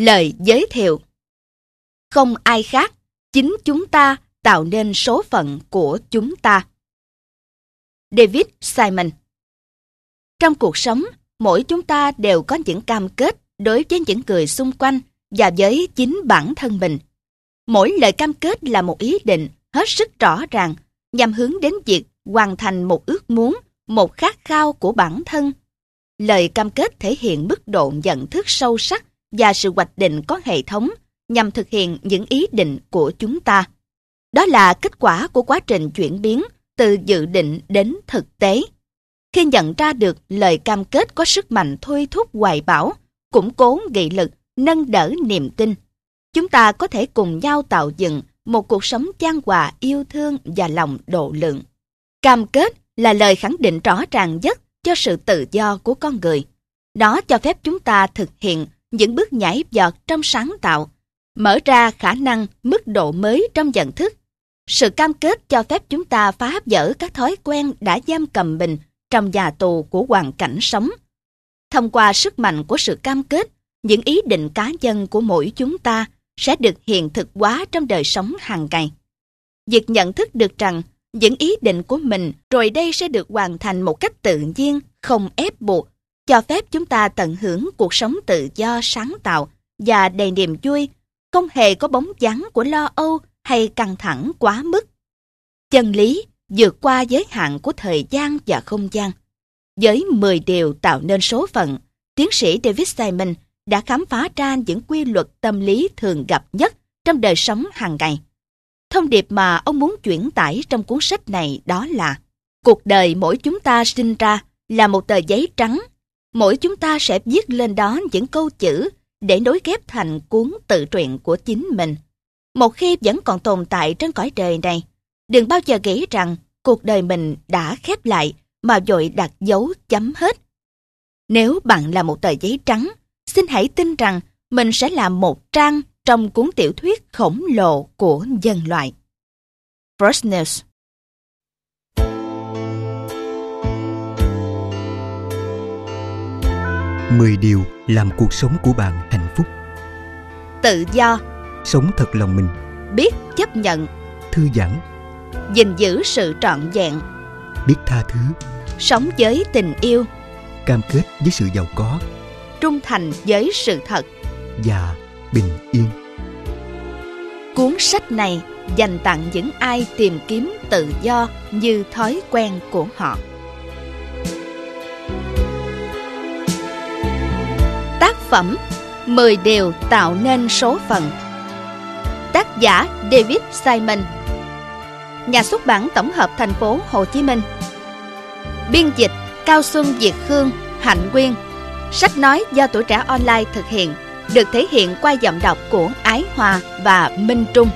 Lời giới thiệu Không ai khác, chính chúng ta tạo nên số phận của chúng ta. David Simon Trong cuộc sống, mỗi chúng ta đều có những cam kết đối với những người xung quanh và với chính bản thân mình. Mỗi lời cam kết là một ý định hết sức rõ ràng nhằm hướng đến việc hoàn thành một ước muốn, một khát khao của bản thân. Lời cam kết thể hiện mức độ nhận thức sâu sắc và sự hoạch định có hệ thống nhằm thực hiện những ý định của chúng ta. Đó là kết quả của quá trình chuyển biến từ dự định đến thực tế. Khi nhận ra được lời cam kết có sức mạnh thôi thúc hoài bão, củng cố nghị lực, nâng đỡ niềm tin, chúng ta có thể cùng nhau tạo dựng một cuộc sống chan hòa yêu thương và lòng độ lượng. Cam kết là lời khẳng định rõ ràng nhất cho sự tự do của con người. Nó cho phép chúng ta thực hiện những bước nhảy vọt trong sáng tạo, mở ra khả năng mức độ mới trong nhận thức. Sự cam kết cho phép chúng ta phá vỡ các thói quen đã giam cầm mình trong nhà tù của hoàn cảnh sống. Thông qua sức mạnh của sự cam kết, những ý định cá nhân của mỗi chúng ta sẽ được hiện thực hóa trong đời sống hàng ngày. Việc nhận thức được rằng những ý định của mình rồi đây sẽ được hoàn thành một cách tự nhiên, không ép buộc, cho phép chúng ta tận hưởng cuộc sống tự do sáng tạo và đầy niềm vui, không hề có bóng dáng của lo âu hay căng thẳng quá mức. Chân lý vượt qua giới hạn của thời gian và không gian. Với 10 điều tạo nên số phận, tiến sĩ David Simon đã khám phá ra những quy luật tâm lý thường gặp nhất trong đời sống hàng ngày. Thông điệp mà ông muốn chuyển tải trong cuốn sách này đó là Cuộc đời mỗi chúng ta sinh ra là một tờ giấy trắng. Mỗi chúng ta sẽ viết lên đó những câu chữ để nối ghép thành cuốn tự truyện của chính mình. Một khi vẫn còn tồn tại trên cõi đời này, đừng bao giờ nghĩ rằng cuộc đời mình đã khép lại mà vội đặt dấu chấm hết. Nếu bạn là một tờ giấy trắng, xin hãy tin rằng mình sẽ là một trang trong cuốn tiểu thuyết khổng lồ của nhân loại. First News Mười điều làm cuộc sống của bạn hạnh phúc. Tự do. Sống thật lòng mình. Biết chấp nhận. Thư giãn. Gìn giữ sự trọn vẹn. Biết tha thứ. Sống với tình yêu. Cam kết với sự giàu có. Trung thành với sự thật. Và bình yên. Cuốn sách này dành tặng những ai tìm kiếm tự do như thói quen của họ. Phẩm 10 điều tạo nên số phận. Tác giả David Simon. Nhà xuất bản tổng hợp thành phố Hồ Chí Minh. Biên dịch Cao Xuân Việt Khương Hạnh Quyên. Sách nói do tuổi trẻ online thực hiện, được thể hiện qua giọng đọc của Ái Hòa và Minh Trung.